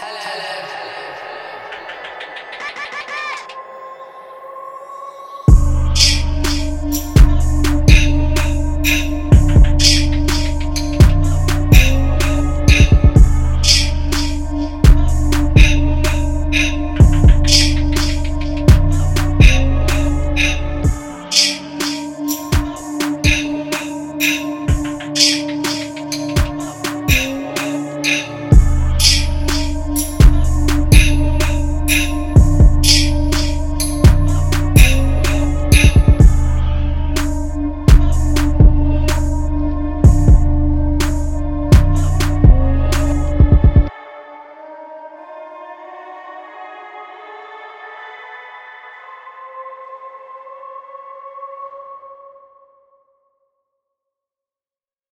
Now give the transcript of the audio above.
hala, hala.